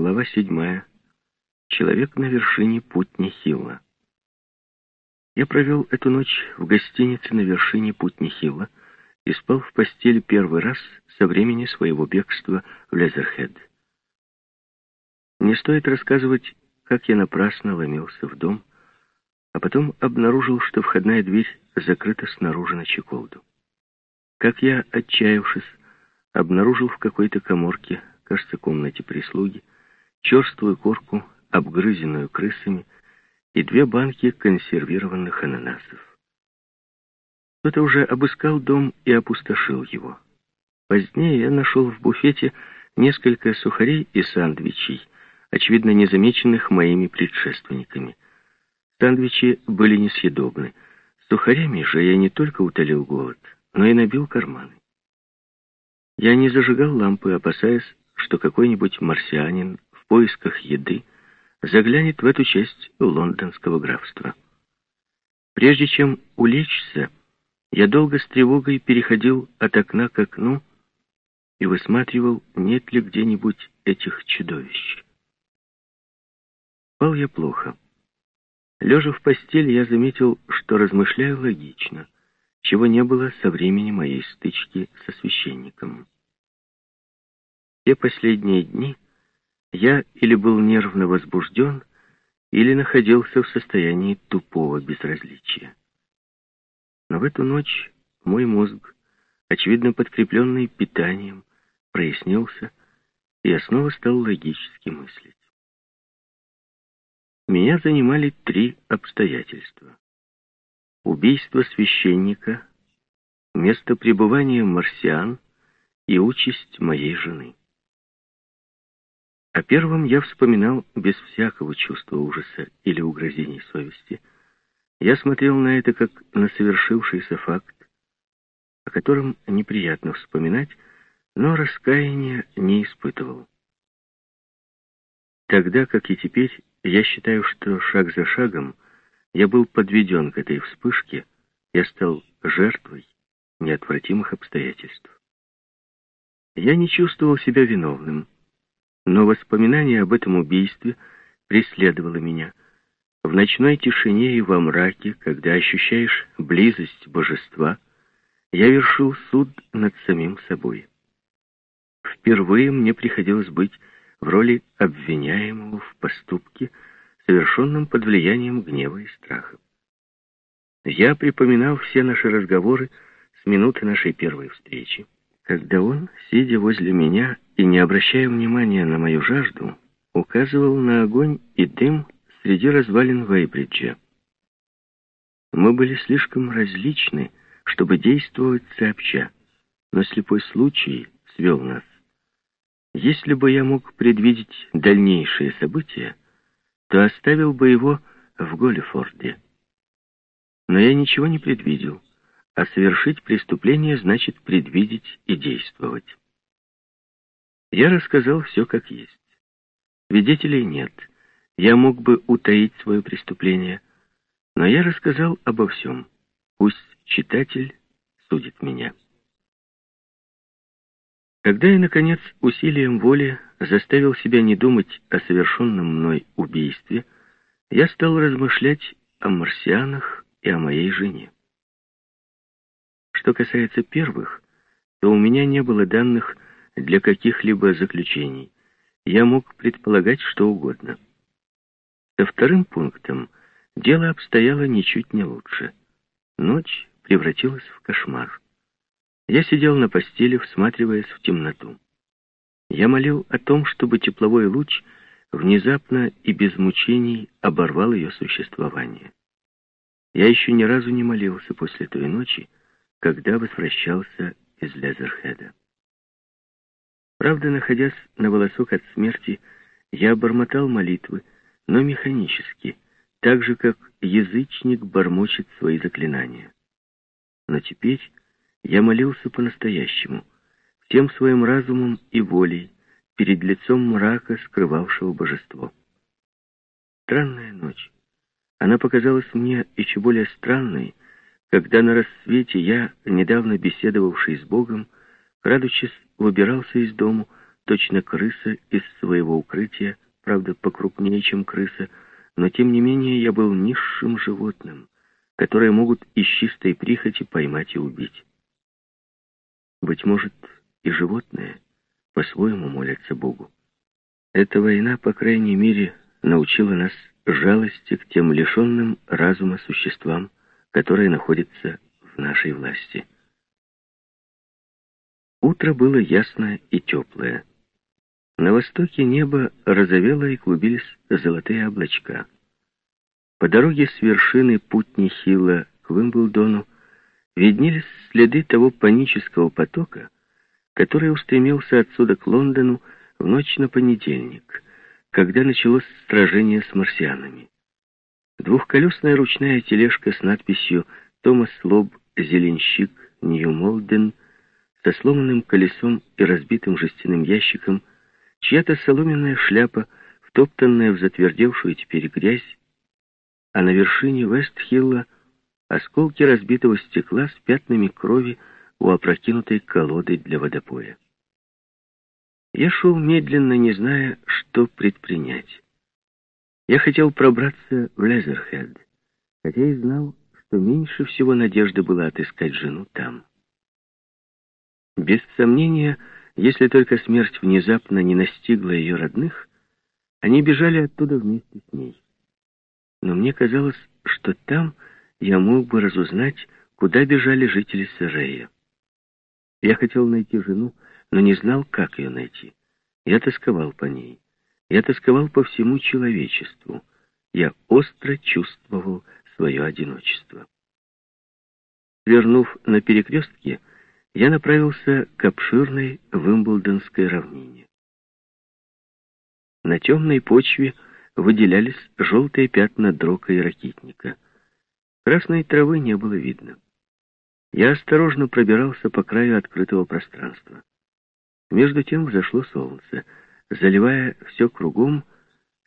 Глава седьмая. Человек на вершине Путни-Хилла. Я провел эту ночь в гостинице на вершине Путни-Хилла и спал в постели первый раз со времени своего бегства в Лезерхед. Не стоит рассказывать, как я напрасно ломился в дом, а потом обнаружил, что входная дверь закрыта снаружи на чеколду. Как я, отчаявшись, обнаружил в какой-то коморке, кажется, комнате прислуги, черствую корку обгрызенную крысами, и две банки консервированных ананасов. Кто-то уже обыскал дом и опустошил его. Позднее я нашел в буфете несколько сухарей и сандвичей, очевидно незамеченных моими предшественниками. Сандвичи были несъедобны. Сухарями же я не только утолил голод, но и набил карманы. Я не зажигал лампы, опасаясь, что какой-нибудь марсианин поисках еды заглянет в эту часть лондонского графства. Прежде чем улечься, я долго с тревогой переходил от окна к окну и высматривал, нет ли где-нибудь этих чудовищ. Спал я плохо. Лежа в постели, я заметил, что размышляю логично, чего не было со времени моей стычки со священником. Те последние дни я или был нервно возбужден, или находился в состоянии тупого безразличия. Но в эту ночь мой мозг, очевидно подкрепленный питанием, прояснился, и я снова стал логически мыслить. Меня занимали три обстоятельства. Убийство священника, место пребывания марсиан и участь моей жены. О первом я вспоминал без всякого чувства ужаса или угрозений совести. Я смотрел на это как на совершившийся факт, о котором неприятно вспоминать, но раскаяния не испытывал. Тогда, как и теперь, я считаю, что шаг за шагом я был подведен к этой вспышке, я стал жертвой неотвратимых обстоятельств. Я не чувствовал себя виновным, но воспоминание об этом убийстве преследовало меня. В ночной тишине и во мраке, когда ощущаешь близость божества, я вершил суд над самим собой. Впервые мне приходилось быть в роли обвиняемого в поступке, совершенном под влиянием гнева и страха. Я припоминал все наши разговоры с минуты нашей первой встречи когда он, сидя возле меня и не обращая внимания на мою жажду, указывал на огонь и дым среди развалин Вейбриджа. Мы были слишком различны, чтобы действовать сообща, но слепой случай свел нас. Если бы я мог предвидеть дальнейшие события, то оставил бы его в Голлифорде. Но я ничего не предвидел а совершить преступление значит предвидеть и действовать. Я рассказал все как есть. Свидетелей нет. Я мог бы утаить свое преступление, но я рассказал обо всем. Пусть читатель судит меня. Когда я, наконец, усилием воли заставил себя не думать о совершенном мной убийстве, я стал размышлять о марсианах и о моей жене. Что касается первых, то у меня не было данных для каких-либо заключений. Я мог предполагать что угодно. Со вторым пунктом дело обстояло ничуть не лучше. Ночь превратилась в кошмар. Я сидел на постели, всматриваясь в темноту. Я молил о том, чтобы тепловой луч внезапно и без мучений оборвал ее существование. Я еще ни разу не молился после той ночи, когда возвращался из Лезерхеда. Правда, находясь на волосок от смерти, я бормотал молитвы, но механически, так же, как язычник бормочет свои заклинания. Но теперь я молился по-настоящему, всем своим разумом и волей, перед лицом мрака, скрывавшего божество. Странная ночь. Она показалась мне еще более странной, когда на рассвете я, недавно беседовавший с Богом, крадучись, выбирался из дому, точно крыса из своего укрытия, правда, покрупнее, чем крыса, но тем не менее я был низшим животным, которое могут из чистой прихоти поймать и убить. Быть может, и животные по-своему молятся Богу. Эта война, по крайней мере, научила нас жалости к тем лишенным разума существам, которые находятся в нашей власти. Утро было ясное и теплое. На востоке небо розовело и клубились золотые облачка. По дороге с вершины Путни-Хилла к Вимблдону виднелись следы того панического потока, который устремился отсюда к Лондону в ночь на понедельник, когда началось сражение с марсианами. Двухколесная ручная тележка с надписью «Томас Лоб, зеленщик, Нью-Молден» со сломанным колесом и разбитым жестяным ящиком, чья-то соломенная шляпа, втоптанная в затвердевшую теперь грязь, а на вершине Вестхилла осколки разбитого стекла с пятнами крови у опрокинутой колоды для водопоя. Я шел медленно, не зная, что предпринять. Я хотел пробраться в Лезерхед, хотя и знал, что меньше всего надежды было отыскать жену там. Без сомнения, если только смерть внезапно не настигла ее родных, они бежали оттуда вместе с ней. Но мне казалось, что там я мог бы разузнать, куда бежали жители Сарея. Я хотел найти жену, но не знал, как ее найти. Я тосковал по ней. Я тосковал по всему человечеству. Я остро чувствовал свое одиночество. Вернув на перекрестке, я направился к обширной Вимблдонской равнине. На темной почве выделялись желтые пятна дрока и ракитника. Красной травы не было видно. Я осторожно пробирался по краю открытого пространства. Между тем взошло солнце, заливая все кругом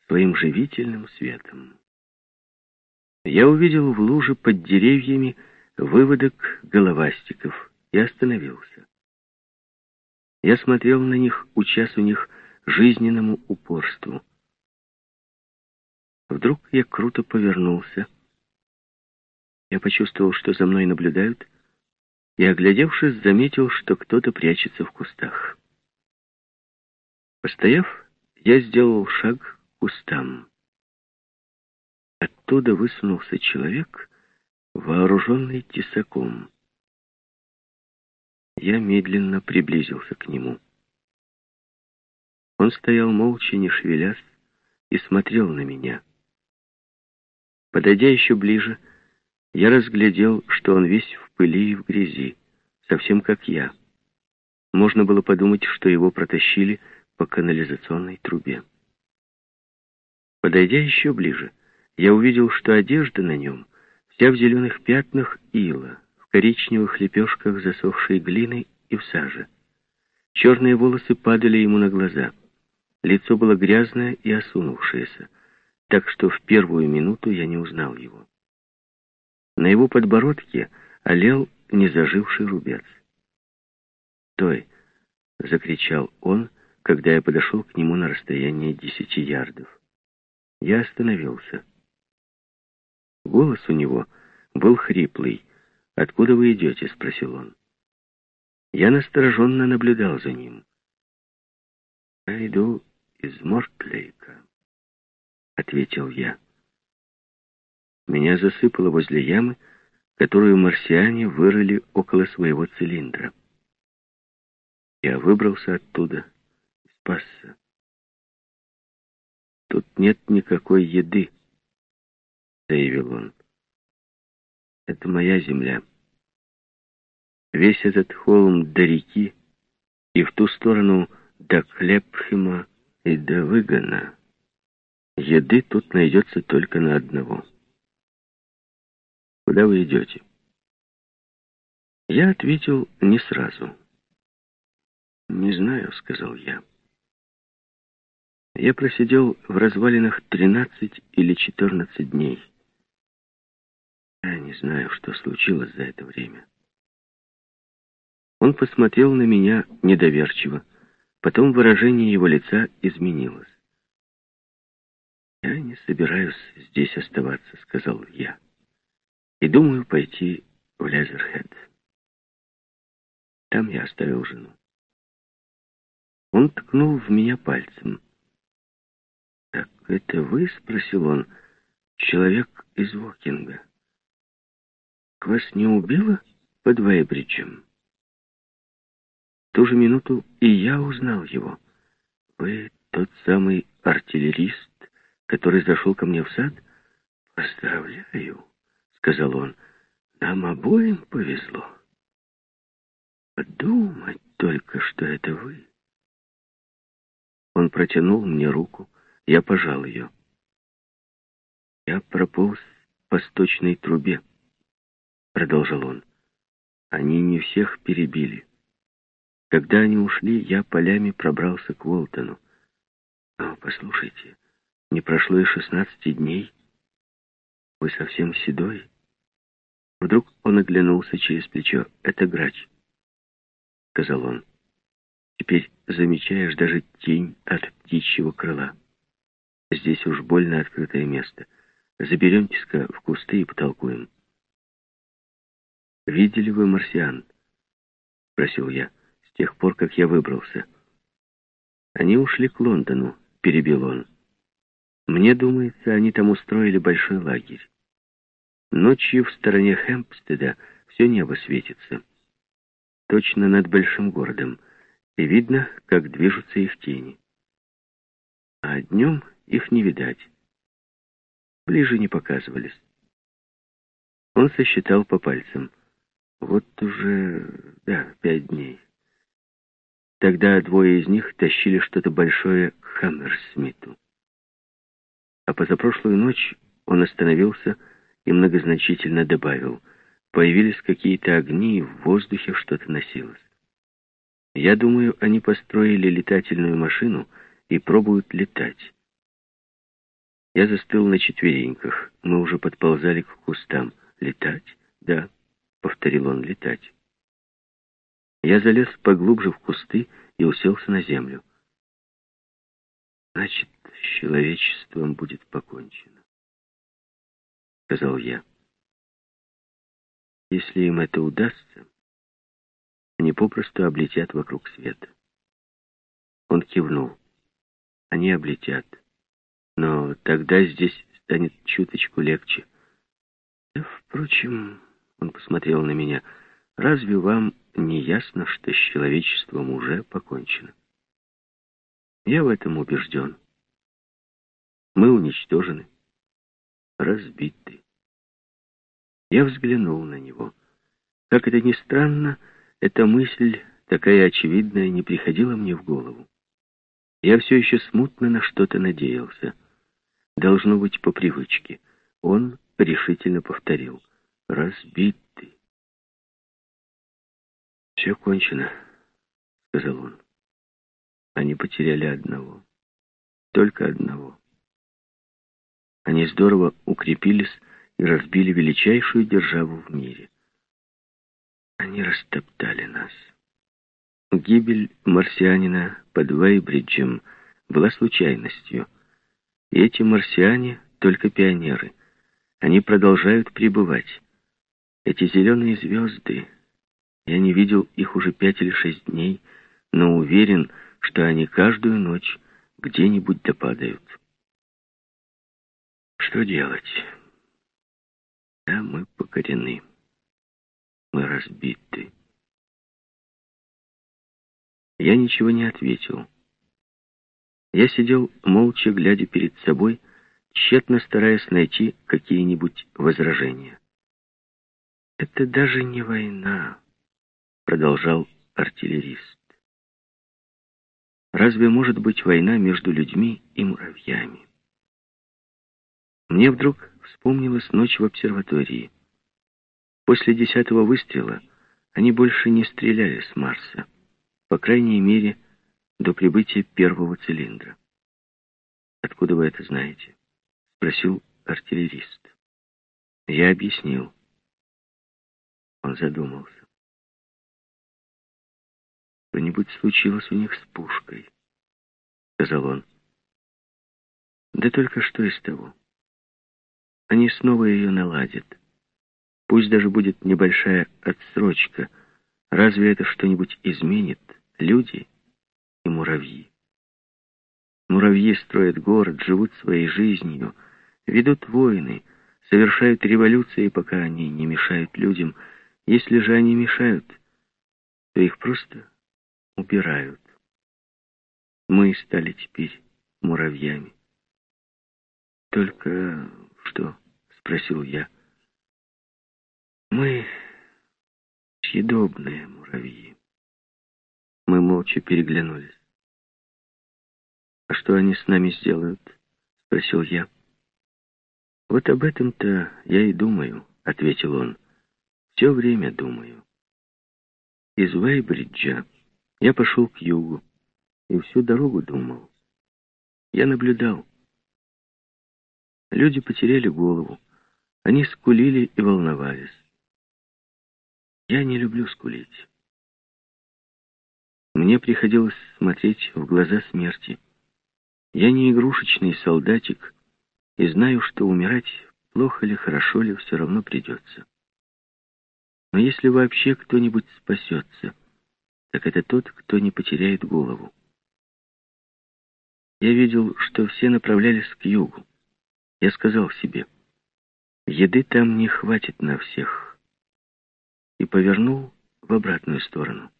своим живительным светом. Я увидел в луже под деревьями выводок головастиков и остановился. Я смотрел на них, учась у них жизненному упорству. Вдруг я круто повернулся. Я почувствовал, что за мной наблюдают, и, оглядевшись, заметил, что кто-то прячется в кустах. Постояв, я сделал шаг к кустам. Оттуда высунулся человек, вооруженный тесаком. Я медленно приблизился к нему. Он стоял молча, не шевелясь, и смотрел на меня. Подойдя еще ближе, я разглядел, что он весь в пыли и в грязи, совсем как я. Можно было подумать, что его протащили по канализационной трубе. Подойдя еще ближе, я увидел, что одежда на нем вся в зеленых пятнах ила, коричневых лепешках засохшей глины и в саже. Черные волосы падали ему на глаза. Лицо было грязное и осунувшееся, так что в первую минуту я не узнал его. На его подбородке олел незаживший рубец. «Стой!» — закричал он, когда я подошел к нему на расстояние десяти ярдов. Я остановился. Голос у него был хриплый. «Откуда вы идете?» — спросил он. Я настороженно наблюдал за ним. «Я иду из Мортлейка», — ответил я. Меня засыпало возле ямы, которую марсиане вырыли около своего цилиндра. Я выбрался оттуда спасся. «Тут нет никакой еды», — заявил он. «Это моя земля. Весь этот холм до реки и в ту сторону до Клепхема и до Выгона. Еды тут найдется только на одного». Куда вы идете?» Я ответил не сразу. «Не знаю», — сказал я. Я просидел в развалинах тринадцать или четырнадцать дней. Я не знаю, что случилось за это время. Он посмотрел на меня недоверчиво, Потом выражение его лица изменилось. «Я не собираюсь здесь оставаться», — сказал я. «И думаю пойти в Лезерхед. Там я оставил жену». Он ткнул в меня пальцем. «Так это вы?» — спросил он. «Человек из Вокинга. Вас не убило под Вейбриджем?» Ту же минуту и я узнал его. «Вы тот самый артиллерист, который зашел ко мне в сад?» «Поздравляю», — сказал он. «Нам обоим повезло. Подумать только, что это вы». Он протянул мне руку, я пожал ее. «Я прополз по сточной трубе», — продолжил он. «Они не всех перебили. Когда они ушли, я полями пробрался к Уолтону. Но, послушайте, не прошло и шестнадцати дней. Вы совсем седой». Вдруг он оглянулся через плечо. «Это грач», — сказал он. «Теперь замечаешь даже тень от птичьего крыла». Здесь уж больно открытое место. Заберемтесь-ка в кусты и потолкуем. «Видели вы марсиан?» — спросил я, — «с тех пор, как я выбрался». «Они ушли к Лондону», — перебил он. «Мне думается, они там устроили большой лагерь. Ночью в стороне Хэмпстеда все небо светится. Точно над большим городом, и видно, как движутся их тени. А днем их не видать. Ближе не показывались. Он сосчитал по пальцам. Вот уже, да, пять дней. Тогда двое из них тащили что-то большое к Хаммерсмиту. А позапрошлую ночь он остановился и многозначительно добавил. Появились какие-то огни, и в воздухе что-то носилось. Я думаю, они построили летательную машину и пробуют летать. Я застыл на четвереньках. Мы уже подползали к кустам. «Летать?» Повторил он, — «летать». Я залез поглубже в кусты и уселся на землю. «Значит, с человечеством будет покончено», — сказал я. «Если им это удастся, они попросту облетят вокруг света». Он кивнул. «Они облетят». Но тогда здесь станет чуточку легче. Впрочем, он посмотрел на меня. Разве вам не ясно, что с человечеством уже покончено? Я в этом убежден. Мы уничтожены, разбиты. Я взглянул на него. Как это ни странно, эта мысль, такая очевидная, не приходила мне в голову. Я все еще смутно на что-то надеялся. Должно быть по привычке. Он решительно повторил. «Разбитый». «Все кончено», — сказал он. Они потеряли одного. Только одного. Они здорово укрепились и разбили величайшую державу в мире. Они растоптали нас. Гибель марсианина под Вейбриджем была случайностью — и эти марсиане только пионеры. Они продолжают пребывать. Эти зеленые звезды, я не видел их уже пять или шесть дней, но уверен, что они каждую ночь где-нибудь допадают. Что делать? Да, мы покорены. Мы разбиты. Я ничего не ответил. Я сидел молча, глядя перед собой, тщетно стараясь найти какие-нибудь возражения. «Это даже не война», — продолжал артиллерист. «Разве может быть война между людьми и муравьями?» Мне вдруг вспомнилась ночь в обсерватории. После десятого выстрела они больше не стреляли с Марса. По крайней мере, до прибытия первого цилиндра. «Откуда вы это знаете?» — спросил артиллерист. Я объяснил. Он задумался. Что-нибудь случилось у них с пушкой, сказал он. Да только что из того. Они снова ее наладят. Пусть даже будет небольшая отсрочка. Разве это что-нибудь изменит? Люди и муравьи. Муравьи строят город, живут своей жизнью, ведут войны, совершают революции, пока они не мешают людям. Если же они мешают, то их просто убирают. Мы стали теперь муравьями. Только что, спросил я. Мы съедобные муравьи. Мы молча переглянулись. «А что они с нами сделают?» — спросил я. «Вот об этом-то я и думаю», — ответил он. «Все время думаю». Из Вейбриджа я пошел к югу и всю дорогу думал. Я наблюдал. Люди потеряли голову. Они скулили и волновались. Я не люблю скулить. Мне приходилось смотреть в глаза смерти. Я не игрушечный солдатик и знаю, что умирать, плохо ли, хорошо ли, все равно придется. Но если вообще кто-нибудь спасется, так это тот, кто не потеряет голову. Я видел, что все направлялись к югу. Я сказал себе, еды там не хватит на всех. И повернул в обратную сторону.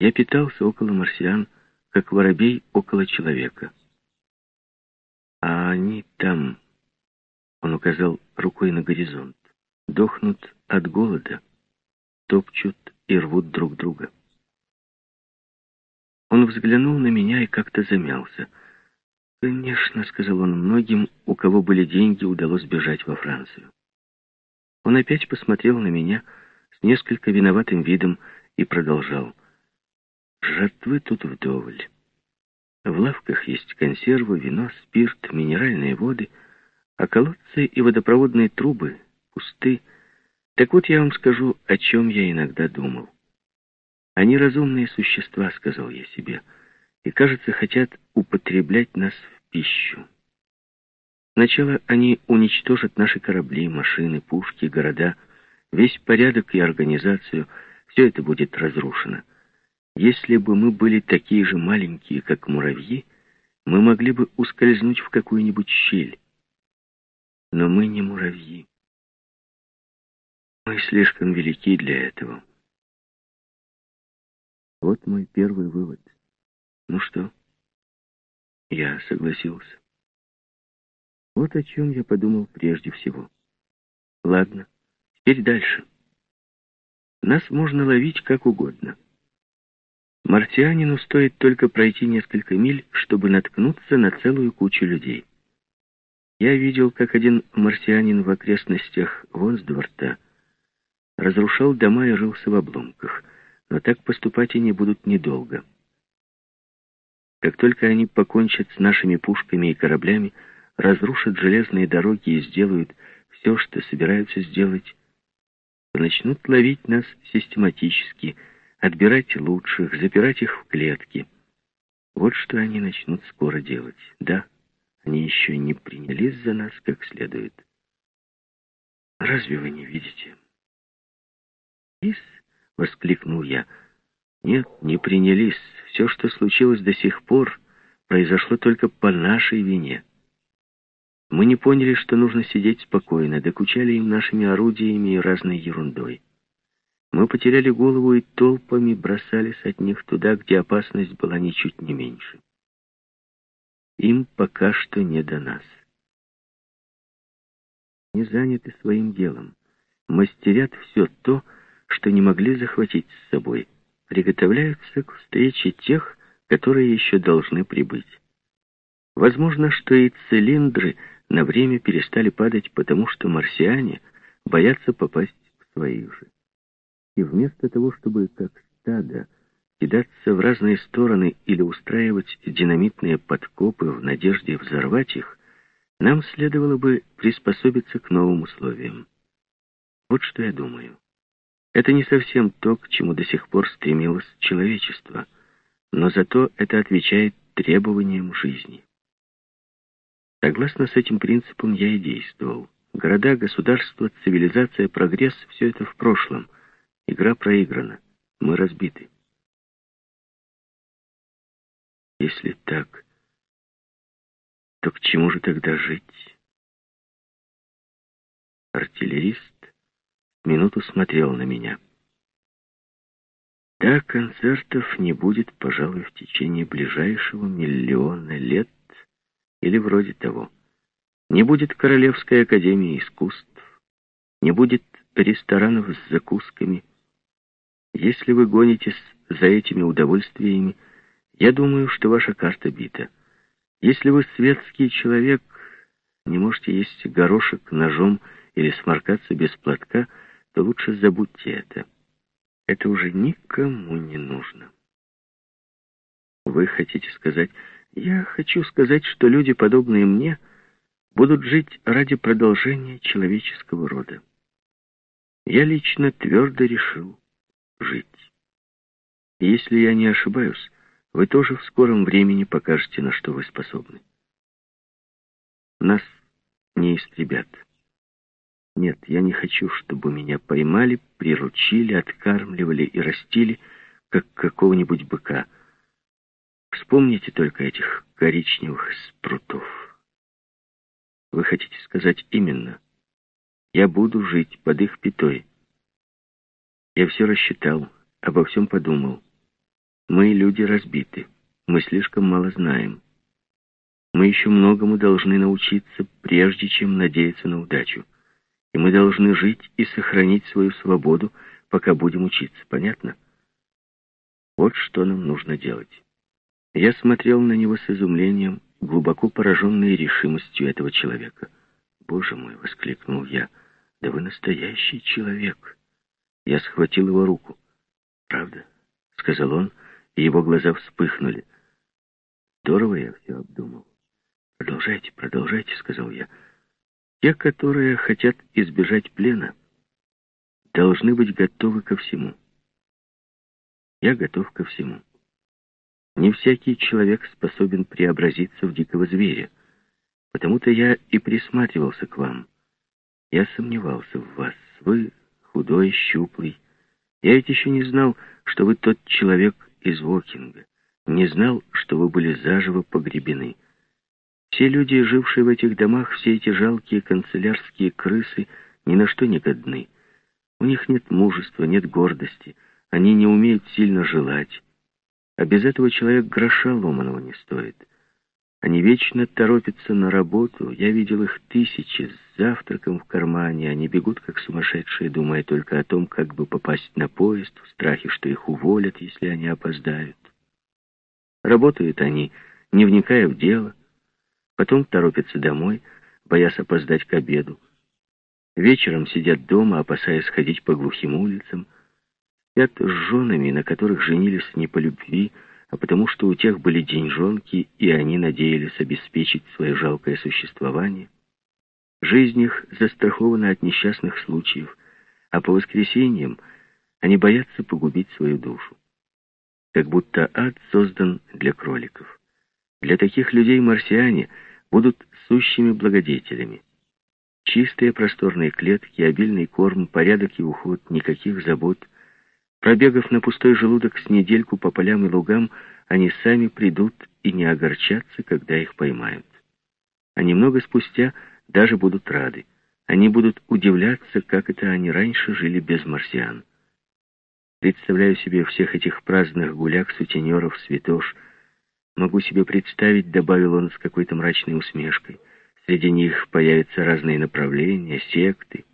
Я питался около марсиан, как воробей около человека. А они там, он указал рукой на горизонт, дохнут от голода, топчут и рвут друг друга. Он взглянул на меня и как-то замялся. «Конечно», — сказал он, — «многим, у кого были деньги, удалось бежать во Францию». Он опять посмотрел на меня с несколько виноватым видом и продолжал. Жертвы тут вдоволь. В лавках есть консервы, вино, спирт, минеральные воды, а колодцы и водопроводные трубы пусты. Так вот я вам скажу, о чем я иногда думал. Они разумные существа, сказал я себе, и, кажется, хотят употреблять нас в пищу. Сначала они уничтожат наши корабли, машины, пушки, города, весь порядок и организацию, все это будет разрушено. Если бы мы были такие же маленькие, как муравьи, мы могли бы ускользнуть в какую-нибудь щель. Но мы не муравьи. Мы слишком велики для этого. Вот мой первый вывод. Ну что? Я согласился. Вот о чем я подумал прежде всего. Ладно, теперь дальше. Нас можно ловить как угодно. Марсианину стоит только пройти несколько миль, чтобы наткнуться на целую кучу людей. Я видел, как один марсианин в окрестностях Вонсдворта разрушал дома и рылся в обломках, но так поступать они будут недолго. Как только они покончат с нашими пушками и кораблями, разрушат железные дороги и сделают все, что собираются сделать, начнут ловить нас систематически – отбирать лучших, запирать их в клетки. Вот что они начнут скоро делать. Да, они еще не принялись за нас как следует. Разве вы не видите? «Ис!» — воскликнул я. «Нет, не принялись. Все, что случилось до сих пор, произошло только по нашей вине. Мы не поняли, что нужно сидеть спокойно, докучали им нашими орудиями и разной ерундой. Мы потеряли голову и толпами бросались от них туда, где опасность была ничуть не меньше. Им пока что не до нас. Не заняты своим делом. Мастерят все то, что не могли захватить с собой. Приготовляются к встрече тех, которые еще должны прибыть. Возможно, что и цилиндры на время перестали падать, потому что марсиане боятся попасть в своих же. И вместо того, чтобы, как стадо, кидаться в разные стороны или устраивать динамитные подкопы в надежде взорвать их, нам следовало бы приспособиться к новым условиям. Вот что я думаю. Это не совсем то, к чему до сих пор стремилось человечество, но зато это отвечает требованиям жизни. Согласно с этим принципом я и действовал. Города, государства, цивилизация, прогресс — все это в прошлом. Игра проиграна. Мы разбиты. Если так, то к чему же тогда жить? Артиллерист минуту смотрел на меня. Да, концертов не будет, пожалуй, в течение ближайшего миллиона лет или вроде того. Не будет Королевской академии искусств, не будет ресторанов с закусками. Если вы гонитесь за этими удовольствиями, я думаю, что ваша карта бита. Если вы светский человек, не можете есть горошек ножом или сморкаться без платка, то лучше забудьте это. Это уже никому не нужно. Вы хотите сказать, я хочу сказать, что люди, подобные мне, будут жить ради продолжения человеческого рода. Я лично твердо решил жить. И если я не ошибаюсь, вы тоже в скором времени покажете, на что вы способны. Нас не истребят. Нет, я не хочу, чтобы меня поймали, приручили, откармливали и растили, как какого-нибудь быка — Вспомните только этих коричневых спрутов. Вы хотите сказать именно? Я буду жить под их пятой. Я все рассчитал, обо всем подумал. Мы, люди, разбиты. Мы слишком мало знаем. Мы еще многому должны научиться, прежде чем надеяться на удачу. И мы должны жить и сохранить свою свободу, пока будем учиться. Понятно? Вот что нам нужно делать. Я смотрел на него с изумлением, глубоко пораженный решимостью этого человека. «Боже мой!» — воскликнул я. «Да вы настоящий человек!» Я схватил его руку. «Правда?» — сказал он, и его глаза вспыхнули. «Здорово я все обдумал». «Продолжайте, продолжайте», — сказал я. «Те, которые хотят избежать плена, должны быть готовы ко всему». «Я готов ко всему». Не всякий человек способен преобразиться в дикого зверя. Потому-то я и присматривался к вам. Я сомневался в вас. Вы худой, щуплый. Я ведь еще не знал, что вы тот человек из Вокинга. Не знал, что вы были заживо погребены. Все люди, жившие в этих домах, все эти жалкие канцелярские крысы, ни на что не годны. У них нет мужества, нет гордости. Они не умеют сильно желать. А без этого человек гроша ломаного не стоит. Они вечно торопятся на работу. Я видел их тысячи с завтраком в кармане. Они бегут, как сумасшедшие, думая только о том, как бы попасть на поезд, в страхе, что их уволят, если они опоздают. Работают они, не вникая в дело. Потом торопятся домой, боясь опоздать к обеду. Вечером сидят дома, опасаясь ходить по глухим улицам, Спят с женами, на которых женились не по любви, а потому что у тех были деньжонки, и они надеялись обеспечить свое жалкое существование. Жизнь их застрахована от несчастных случаев, а по воскресеньям они боятся погубить свою душу. Как будто ад создан для кроликов. Для таких людей марсиане будут сущими благодетелями. Чистые просторные клетки, обильный корм, порядок и уход, никаких забот — Пробегав на пустой желудок с недельку по полям и лугам, они сами придут и не огорчатся, когда их поймают. А немного спустя даже будут рады. Они будут удивляться, как это они раньше жили без марсиан. Представляю себе всех этих праздных гуляк, сутенеров, святош. Могу себе представить, добавил он с какой-то мрачной усмешкой. Среди них появятся разные направления, секты.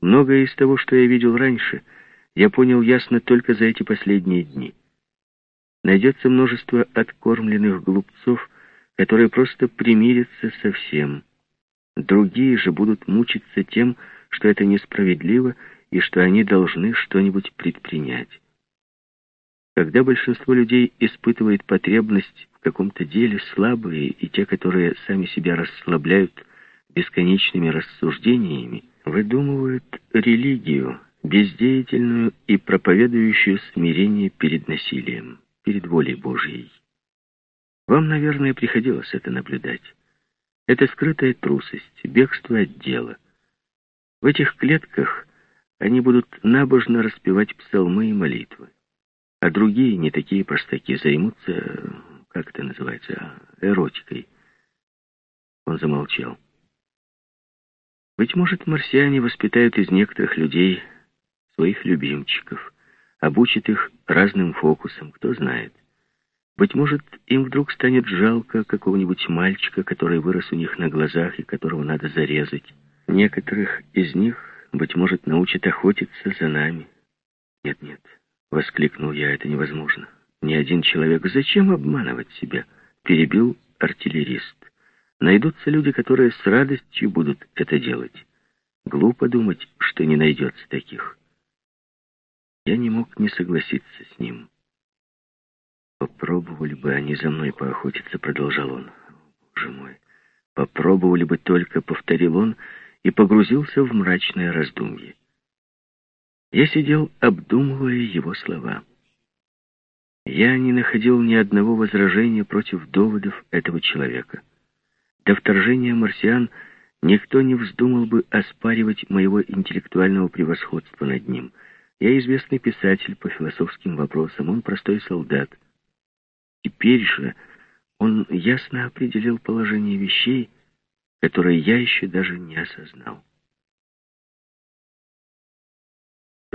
Многое из того, что я видел раньше — я понял ясно только за эти последние дни. Найдется множество откормленных глупцов, которые просто примирятся со всем. Другие же будут мучиться тем, что это несправедливо и что они должны что-нибудь предпринять. Когда большинство людей испытывает потребность в каком-то деле, слабые и те, которые сами себя расслабляют бесконечными рассуждениями, выдумывают религию, бездеятельную и проповедующую смирение перед насилием, перед волей Божьей. Вам, наверное, приходилось это наблюдать. Это скрытая трусость, бегство от дела. В этих клетках они будут набожно распевать псалмы и молитвы. А другие, не такие простаки, займутся, как это называется, эротикой. Он замолчал. Быть может, марсиане воспитают из некоторых людей своих любимчиков, обучат их разным фокусам, кто знает. Быть может, им вдруг станет жалко какого-нибудь мальчика, который вырос у них на глазах и которого надо зарезать. Некоторых из них, быть может, научат охотиться за нами. Нет-нет, воскликнул я, это невозможно. Ни один человек, зачем обманывать себя? Перебил артиллерист. Найдутся люди, которые с радостью будут это делать. Глупо думать, что не найдется таких. Я не мог не согласиться с ним. «Попробовали бы они за мной поохотиться», — продолжал он. «Боже мой! Попробовали бы только», — повторил он, и погрузился в мрачное раздумье. Я сидел, обдумывая его слова. Я не находил ни одного возражения против доводов этого человека. До вторжения марсиан никто не вздумал бы оспаривать моего интеллектуального превосходства над ним. Я известный писатель по философским вопросам, он простой солдат — Теперь же он ясно определил положение вещей, которые я еще даже не осознал.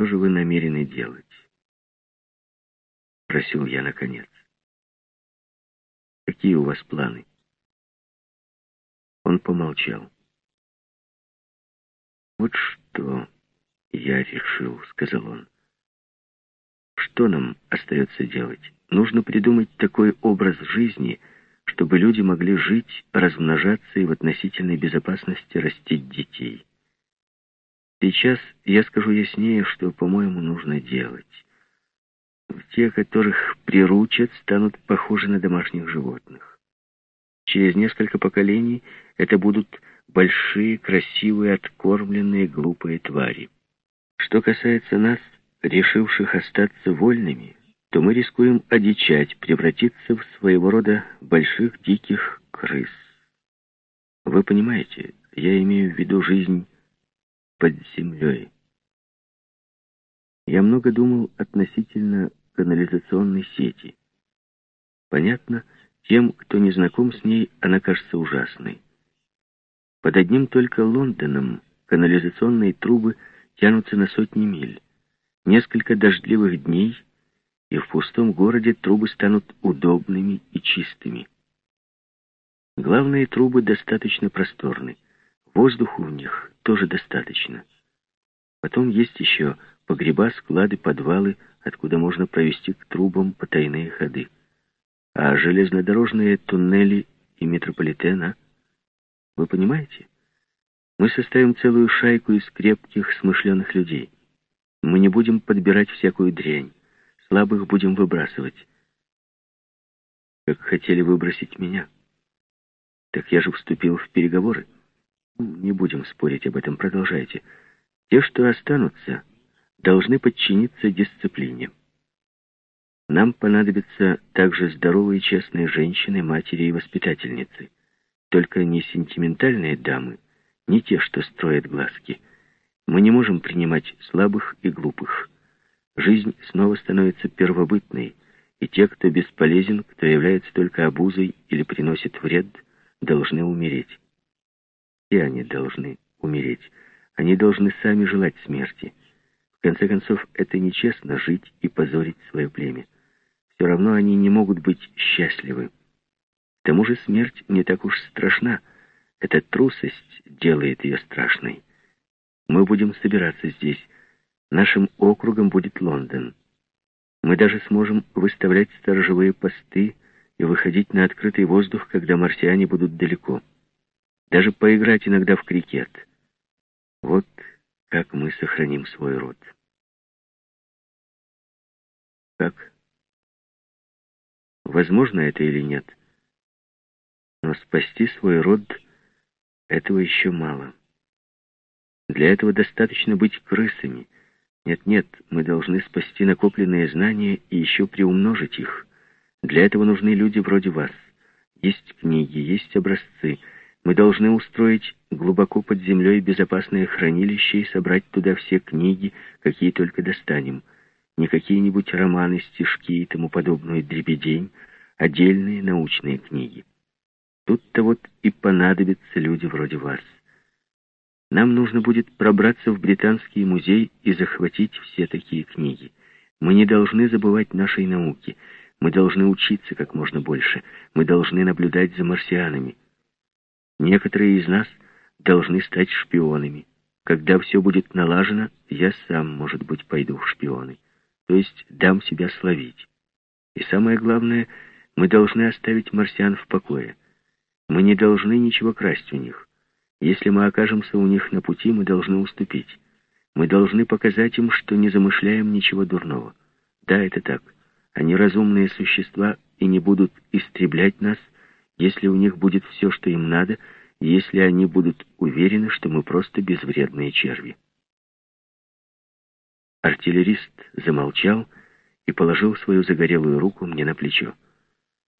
Что же вы намерены делать? Просил я наконец. Какие у вас планы? Он помолчал. Вот что я решил, сказал он. Что нам остается делать? Нужно придумать такой образ жизни, чтобы люди могли жить, размножаться и в относительной безопасности растить детей. Сейчас я скажу яснее, что, по-моему, нужно делать. Те, которых приручат, станут похожи на домашних животных. Через несколько поколений это будут большие, красивые, откормленные, глупые твари. Что касается нас, решивших остаться вольными, то мы рискуем одичать, превратиться в своего рода больших диких крыс. Вы понимаете, я имею в виду жизнь под землей. Я много думал относительно канализационной сети. Понятно, тем, кто не знаком с ней, она кажется ужасной. Под одним только Лондоном канализационные трубы тянутся на сотни миль. Несколько дождливых дней — и в пустом городе трубы станут удобными и чистыми. Главные трубы достаточно просторны, воздуху в них тоже достаточно. Потом есть еще погреба, склады, подвалы, откуда можно провести к трубам потайные ходы. А железнодорожные туннели и метрополитена, вы понимаете? Мы составим целую шайку из крепких, смышленых людей. Мы не будем подбирать всякую дрянь слабых будем выбрасывать. Как хотели выбросить меня. Так я же вступил в переговоры. Не будем спорить об этом, продолжайте. Те, что останутся, должны подчиниться дисциплине. Нам понадобятся также здоровые честные женщины, матери и воспитательницы. Только не сентиментальные дамы, не те, что строят глазки. Мы не можем принимать слабых и глупых. Жизнь снова становится первобытной, и те, кто бесполезен, кто является только обузой или приносит вред, должны умереть. И они должны умереть. Они должны сами желать смерти. В конце концов, это нечестно жить и позорить свое племя. Все равно они не могут быть счастливы. К тому же смерть не так уж страшна. Эта трусость делает ее страшной. Мы будем собираться здесь, Нашим округом будет Лондон. Мы даже сможем выставлять сторожевые посты и выходить на открытый воздух, когда марсиане будут далеко. Даже поиграть иногда в крикет. Вот как мы сохраним свой род. Как? Возможно это или нет? Но спасти свой род этого еще мало. Для этого достаточно быть крысами — Нет-нет, мы должны спасти накопленные знания и еще приумножить их. Для этого нужны люди вроде вас. Есть книги, есть образцы. Мы должны устроить глубоко под землей безопасное хранилище и собрать туда все книги, какие только достанем. Не какие-нибудь романы, стишки и тому подобную дребедень, отдельные научные книги. Тут-то вот и понадобятся люди вроде вас. Нам нужно будет пробраться в Британский музей и захватить все такие книги. Мы не должны забывать нашей науки. Мы должны учиться как можно больше. Мы должны наблюдать за марсианами. Некоторые из нас должны стать шпионами. Когда все будет налажено, я сам, может быть, пойду в шпионы. То есть дам себя словить. И самое главное, мы должны оставить марсиан в покое. Мы не должны ничего красть у них. Если мы окажемся у них на пути, мы должны уступить. Мы должны показать им, что не замышляем ничего дурного. Да, это так. Они разумные существа и не будут истреблять нас, если у них будет все, что им надо, если они будут уверены, что мы просто безвредные черви. Артиллерист замолчал и положил свою загорелую руку мне на плечо.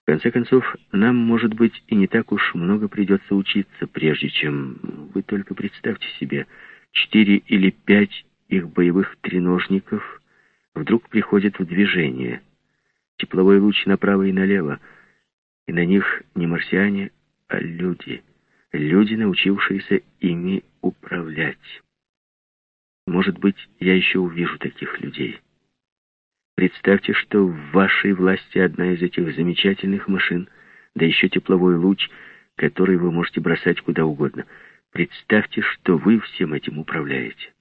В конце концов, нам, может быть, и не так уж много придется учиться, прежде чем... Вы только представьте себе, четыре или пять их боевых треножников вдруг приходят в движение. Тепловой луч направо и налево, и на них не марсиане, а люди. Люди, научившиеся ими управлять. Может быть, я еще увижу таких людей. Представьте, что в вашей власти одна из этих замечательных машин, да еще тепловой луч, который вы можете бросать куда угодно. Представьте, что вы всем этим управляете.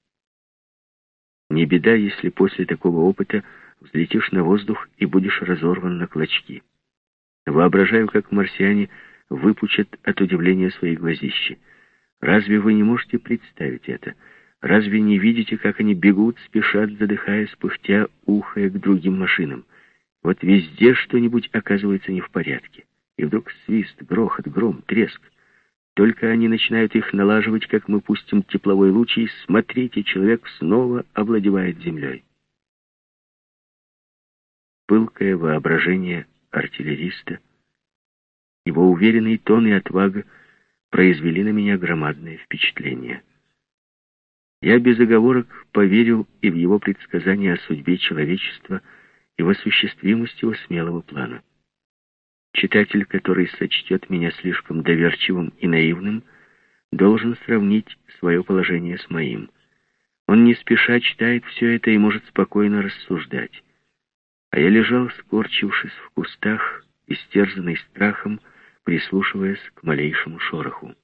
Не беда, если после такого опыта взлетишь на воздух и будешь разорван на клочки. Воображаю, как марсиане выпучат от удивления свои глазищи. Разве вы не можете представить это? — Разве не видите, как они бегут, спешат, задыхаясь, пыхтя, ухая к другим машинам? Вот везде что-нибудь оказывается не в порядке. И вдруг свист, грохот, гром, треск. Только они начинают их налаживать, как мы пустим тепловой луч, и смотрите, человек снова овладевает землей. Пылкое воображение артиллериста, его уверенный тон и отвага произвели на меня громадное впечатление. Я без оговорок поверил и в его предсказания о судьбе человечества, и в осуществимость его смелого плана. Читатель, который сочтет меня слишком доверчивым и наивным, должен сравнить свое положение с моим. Он не спеша читает все это и может спокойно рассуждать. А я лежал, скорчившись в кустах, истерзанный страхом, прислушиваясь к малейшему шороху.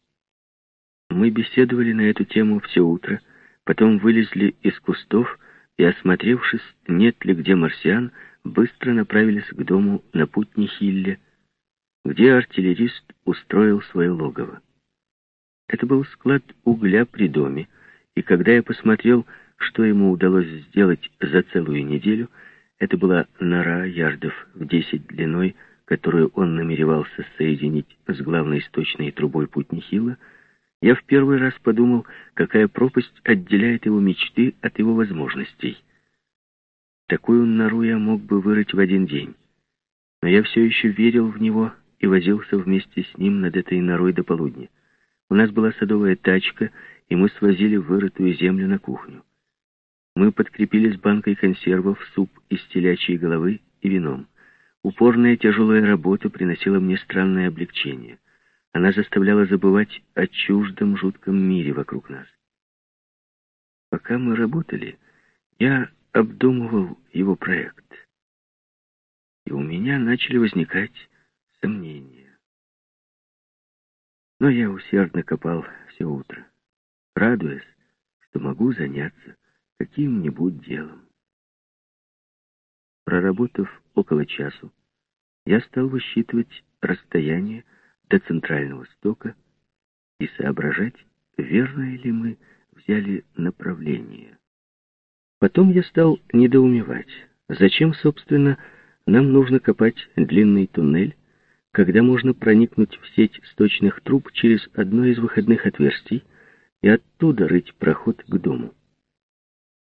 Мы беседовали на эту тему все утро, Потом вылезли из кустов и, осмотревшись, нет ли где марсиан, быстро направились к дому на Путнихилле, где артиллерист устроил свое логово. Это был склад угля при доме, и когда я посмотрел, что ему удалось сделать за целую неделю, это была нора ярдов в десять длиной, которую он намеревался соединить с главной источной трубой Путнихилла, я в первый раз подумал, какая пропасть отделяет его мечты от его возможностей. Такую нору я мог бы вырыть в один день. Но я все еще верил в него и возился вместе с ним над этой норой до полудня. У нас была садовая тачка, и мы свозили вырытую землю на кухню. Мы подкрепились банкой консервов, суп из телячьей головы и вином. Упорная тяжелая работа приносила мне странное облегчение — она заставляла забывать о чуждом, жутком мире вокруг нас. Пока мы работали, я обдумывал его проект. И у меня начали возникать сомнения. Но я усердно копал все утро, радуясь, что могу заняться каким-нибудь делом. Проработав около часу, я стал высчитывать расстояние до центрального стока и соображать, верное ли мы взяли направление. Потом я стал недоумевать, зачем, собственно, нам нужно копать длинный туннель, когда можно проникнуть в сеть сточных труб через одно из выходных отверстий и оттуда рыть проход к дому.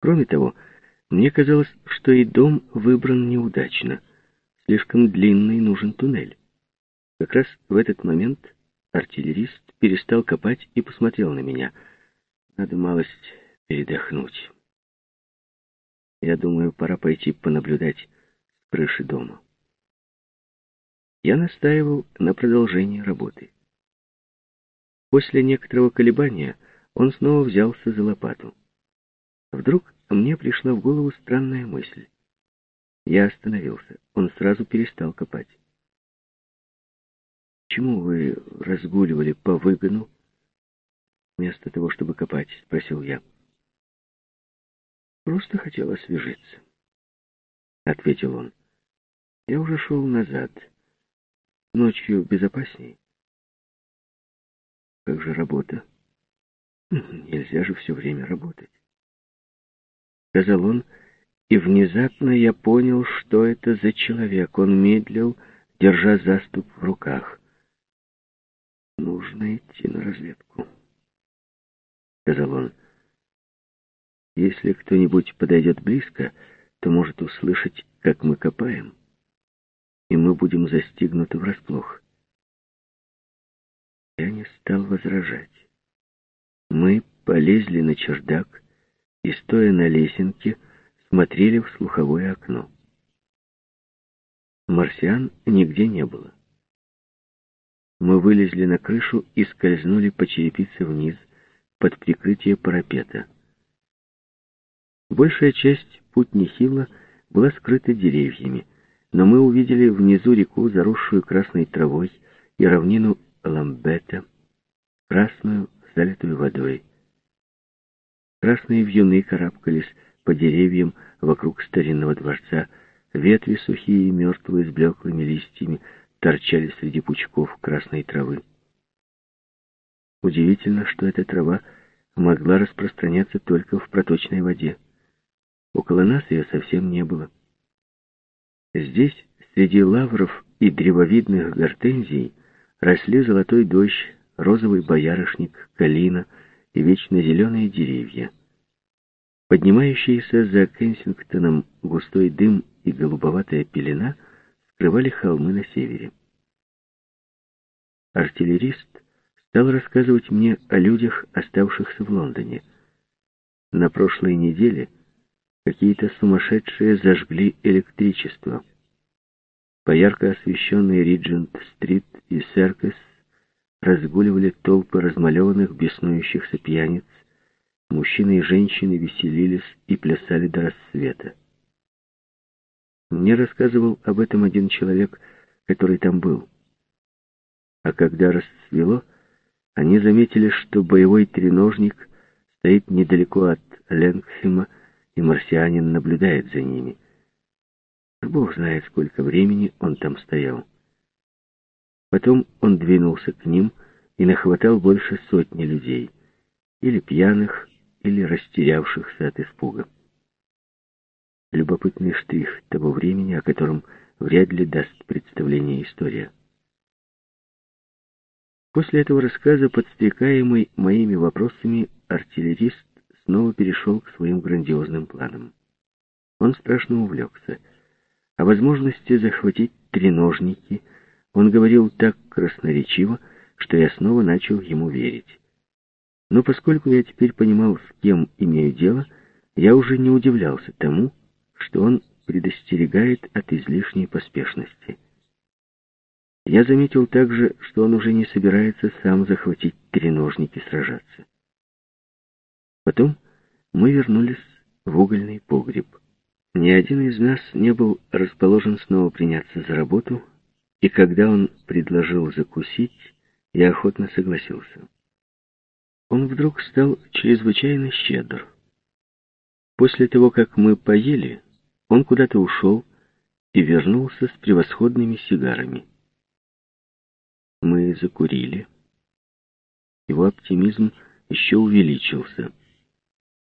Кроме того, Мне казалось, что и дом выбран неудачно. Слишком длинный нужен туннель. Как раз в этот момент артиллерист перестал копать и посмотрел на меня. Надо малость передохнуть. Я думаю, пора пойти понаблюдать с крыши дома. Я настаивал на продолжении работы. После некоторого колебания он снова взялся за лопату. Вдруг мне пришла в голову странная мысль. Я остановился. Он сразу перестал копать. «Почему вы разгуливали по выгону вместо того, чтобы копать?» — спросил я. «Просто хотел освежиться», — ответил он. «Я уже шел назад. Ночью безопасней». «Как же работа?» «Нельзя же все время работать», — сказал он, и внезапно я понял, что это за человек. Он медлил, держа заступ в руках. «Нужно идти на разведку», — сказал он. «Если кто-нибудь подойдет близко, то может услышать, как мы копаем, и мы будем застигнуты врасплох». Я не стал возражать. Мы полезли на чердак и, стоя на лесенке, смотрели в слуховое окно. Марсиан нигде не было. Мы вылезли на крышу и скользнули по черепице вниз, под прикрытие парапета. Большая часть путь Нехила была скрыта деревьями, но мы увидели внизу реку, заросшую красной травой, и равнину Ламбета, красную, залитую водой. Красные вьюны карабкались по деревьям вокруг старинного дворца, ветви сухие и мертвые с блеклыми листьями торчали среди пучков красной травы. Удивительно, что эта трава могла распространяться только в проточной воде. Около нас ее совсем не было. Здесь, среди лавров и древовидных гортензий, росли золотой дождь, розовый боярышник, калина и вечно зеленые деревья. Поднимающийся за Кенсингтоном густой дым и голубоватая пелена — скрывали холмы на севере. Артиллерист стал рассказывать мне о людях, оставшихся в Лондоне. На прошлой неделе какие-то сумасшедшие зажгли электричество. По ярко освещенной Риджент-стрит и Серкес разгуливали толпы размалеванных беснующихся пьяниц, мужчины и женщины веселились и плясали до рассвета. Мне рассказывал об этом один человек, который там был. А когда расцвело, они заметили, что боевой треножник стоит недалеко от Ленгхема, и марсианин наблюдает за ними. Бог знает, сколько времени он там стоял. Потом он двинулся к ним и нахватал больше сотни людей, или пьяных, или растерявшихся от испуга любопытный штрих того времени, о котором вряд ли даст представление история. После этого рассказа, подстрекаемый моими вопросами, артиллерист снова перешел к своим грандиозным планам. Он страшно увлекся. О возможности захватить треножники он говорил так красноречиво, что я снова начал ему верить. Но поскольку я теперь понимал, с кем имею дело, я уже не удивлялся тому, что он предостерегает от излишней поспешности. Я заметил также, что он уже не собирается сам захватить треножники сражаться. Потом мы вернулись в угольный погреб. Ни один из нас не был расположен снова приняться за работу, и когда он предложил закусить, я охотно согласился. Он вдруг стал чрезвычайно щедр. После того, как мы поели, он куда-то ушел и вернулся с превосходными сигарами. Мы закурили. Его оптимизм еще увеличился.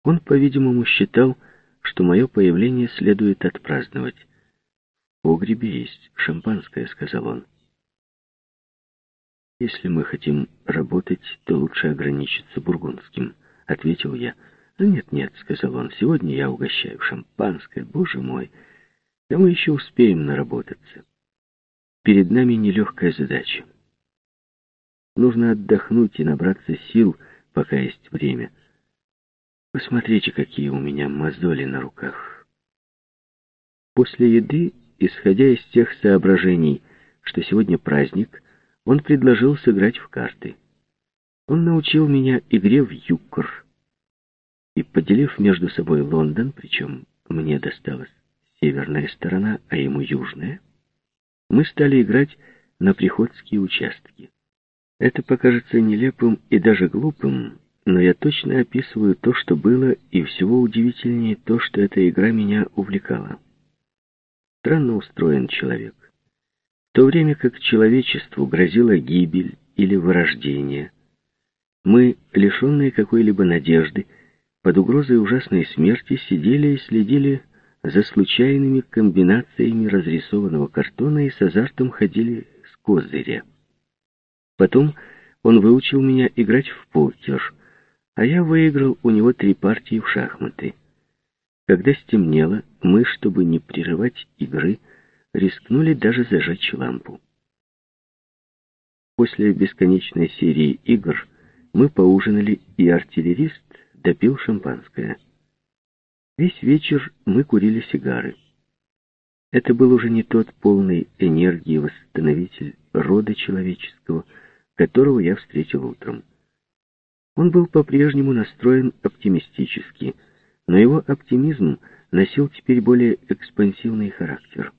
Он, по-видимому, считал, что мое появление следует отпраздновать. «В погребе есть шампанское», — сказал он. «Если мы хотим работать, то лучше ограничиться бургундским», — ответил я. «Нет-нет», — сказал он, — «сегодня я угощаю шампанское, боже мой, да мы еще успеем наработаться. Перед нами нелегкая задача. Нужно отдохнуть и набраться сил, пока есть время. Посмотрите, какие у меня мозоли на руках». После еды, исходя из тех соображений, что сегодня праздник, он предложил сыграть в карты. Он научил меня игре в юккер. И, поделив между собой Лондон, причем мне досталась северная сторона, а ему южная, мы стали играть на приходские участки. Это покажется нелепым и даже глупым, но я точно описываю то, что было, и всего удивительнее то, что эта игра меня увлекала. Странно устроен человек. В то время как человечеству грозила гибель или вырождение, мы, лишенные какой-либо надежды, под угрозой ужасной смерти сидели и следили за случайными комбинациями разрисованного картона и с азартом ходили с козыря. Потом он выучил меня играть в покер, а я выиграл у него три партии в шахматы. Когда стемнело, мы, чтобы не прерывать игры, рискнули даже зажечь лампу. После бесконечной серии игр мы поужинали, и артиллерист допил шампанское. Весь вечер мы курили сигары. Это был уже не тот полный энергии восстановитель рода человеческого, которого я встретил утром. Он был по-прежнему настроен оптимистически, но его оптимизм носил теперь более экспансивный характер.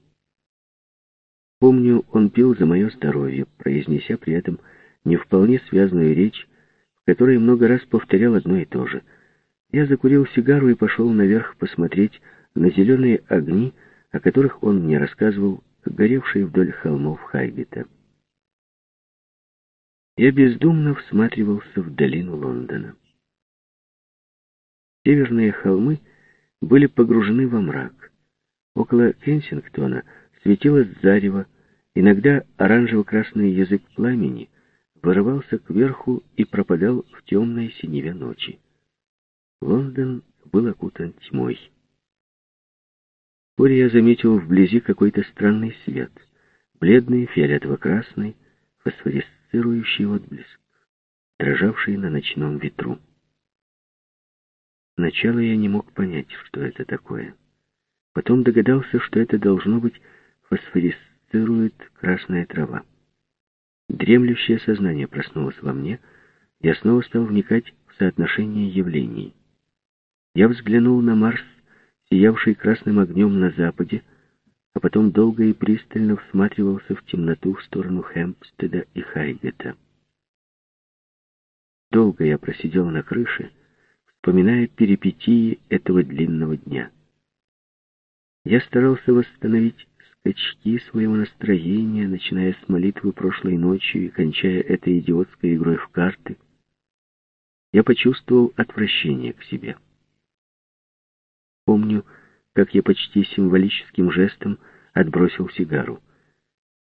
Помню, он пил за мое здоровье, произнеся при этом не вполне связанную речь который много раз повторял одно и то же. Я закурил сигару и пошел наверх посмотреть на зеленые огни, о которых он мне рассказывал, горевшие вдоль холмов Хайгета. Я бездумно всматривался в долину Лондона. Северные холмы были погружены во мрак. Около Кенсингтона светилось зарево, иногда оранжево-красный язык пламени — вырывался кверху и пропадал в темной синеве ночи. Лондон был окутан тьмой. Вскоре я заметил вблизи какой-то странный свет, бледный, фиолетово-красный, фосфорисцирующий отблеск, дрожавший на ночном ветру. Сначала я не мог понять, что это такое. Потом догадался, что это должно быть фосфорисцирует красная трава. Дремлющее сознание проснулось во мне, я снова стал вникать в соотношение явлений. Я взглянул на Марс, сиявший красным огнем на западе, а потом долго и пристально всматривался в темноту в сторону Хэмпстеда и Хайгета. Долго я просидел на крыше, вспоминая перипетии этого длинного дня. Я старался восстановить скачки своего настроения, начиная с молитвы прошлой ночью и кончая этой идиотской игрой в карты, я почувствовал отвращение к себе. Помню, как я почти символическим жестом отбросил сигару.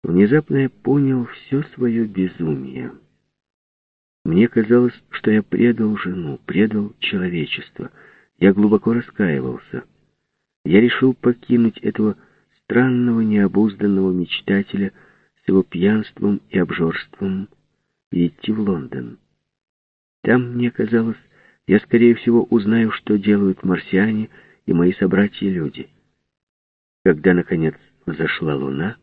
Внезапно я понял все свое безумие. Мне казалось, что я предал жену, предал человечество. Я глубоко раскаивался. Я решил покинуть этого странного необузданного мечтателя с его пьянством и обжорством и идти в Лондон. Там, мне казалось, я, скорее всего, узнаю, что делают марсиане и мои собратья-люди. Когда, наконец, взошла луна,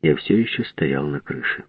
я все еще стоял на крыше.